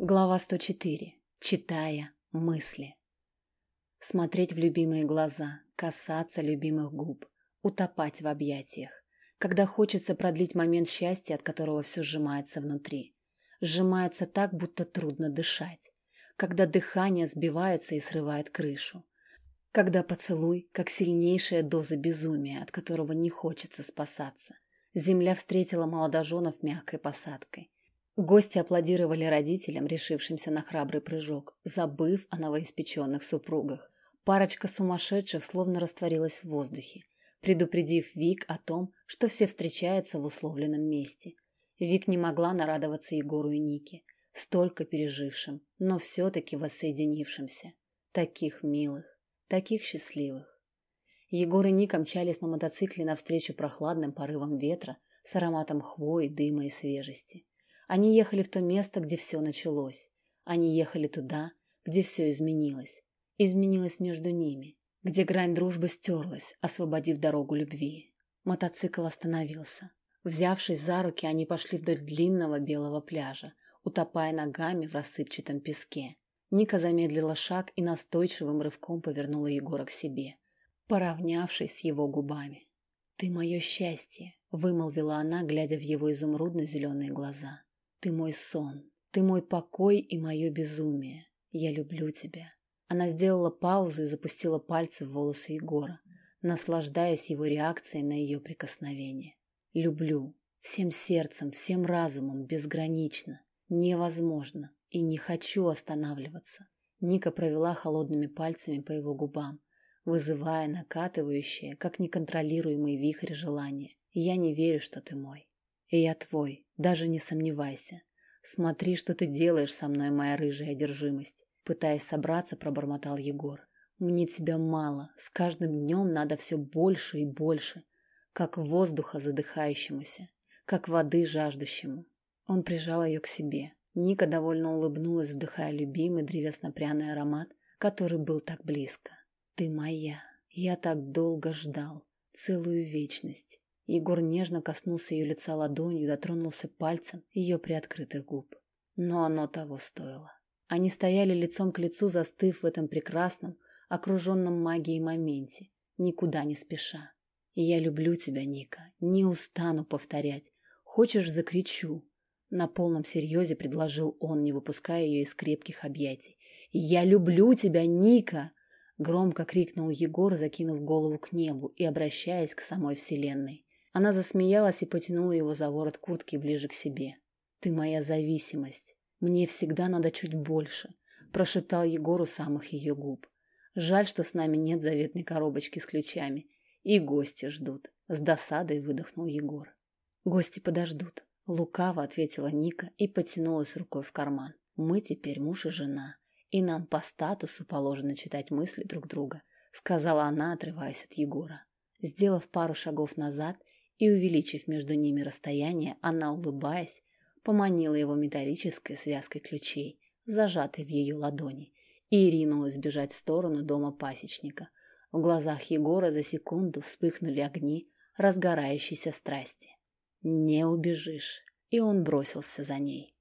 Глава 104. Читая мысли. Смотреть в любимые глаза, касаться любимых губ, утопать в объятиях. Когда хочется продлить момент счастья, от которого все сжимается внутри. Сжимается так, будто трудно дышать. Когда дыхание сбивается и срывает крышу. Когда поцелуй, как сильнейшая доза безумия, от которого не хочется спасаться. Земля встретила молодоженов мягкой посадкой. Гости аплодировали родителям, решившимся на храбрый прыжок, забыв о новоиспеченных супругах. Парочка сумасшедших словно растворилась в воздухе, предупредив Вик о том, что все встречаются в условленном месте. Вик не могла нарадоваться Егору и Нике, столько пережившим, но все-таки воссоединившимся. Таких милых, таких счастливых. Егор и Ника мчались на мотоцикле навстречу прохладным порывам ветра с ароматом хвои, дыма и свежести. Они ехали в то место, где все началось. Они ехали туда, где все изменилось. Изменилось между ними, где грань дружбы стерлась, освободив дорогу любви. Мотоцикл остановился. Взявшись за руки, они пошли вдоль длинного белого пляжа, утопая ногами в рассыпчатом песке. Ника замедлила шаг и настойчивым рывком повернула Егора к себе, поравнявшись с его губами. «Ты мое счастье», — вымолвила она, глядя в его изумрудно-зеленые глаза. Ты мой сон, ты мой покой и мое безумие. Я люблю тебя. Она сделала паузу и запустила пальцы в волосы Егора, наслаждаясь его реакцией на ее прикосновение. Люблю. Всем сердцем, всем разумом, безгранично. Невозможно. И не хочу останавливаться. Ника провела холодными пальцами по его губам, вызывая накатывающее, как неконтролируемый вихрь желания. Я не верю, что ты мой. И я твой, даже не сомневайся. Смотри, что ты делаешь со мной, моя рыжая одержимость. Пытаясь собраться, пробормотал Егор. Мне тебя мало. С каждым днем надо все больше и больше. Как воздуха задыхающемуся. Как воды жаждущему. Он прижал ее к себе. Ника довольно улыбнулась, вдыхая любимый древесно-пряный аромат, который был так близко. Ты моя. Я так долго ждал. Целую вечность. Егор нежно коснулся ее лица ладонью, дотронулся пальцем ее приоткрытых губ. Но оно того стоило. Они стояли лицом к лицу, застыв в этом прекрасном, окруженном магией моменте, никуда не спеша. И я люблю тебя, Ника, не устану повторять. Хочешь, закричу. На полном серьезе предложил он, не выпуская ее из крепких объятий. «Я люблю тебя, Ника!» Громко крикнул Егор, закинув голову к небу и обращаясь к самой Вселенной. Она засмеялась и потянула его за ворот куртки ближе к себе. «Ты моя зависимость. Мне всегда надо чуть больше», – прошептал Егор у самых ее губ. «Жаль, что с нами нет заветной коробочки с ключами. И гости ждут», – с досадой выдохнул Егор. «Гости подождут», – лукаво ответила Ника и потянулась рукой в карман. «Мы теперь муж и жена, и нам по статусу положено читать мысли друг друга», – сказала она, отрываясь от Егора. Сделав пару шагов назад, и, увеличив между ними расстояние, она, улыбаясь, поманила его металлической связкой ключей, зажатой в ее ладони, и ринулась бежать в сторону дома пасечника. В глазах Егора за секунду вспыхнули огни разгорающейся страсти. «Не убежишь!» И он бросился за ней.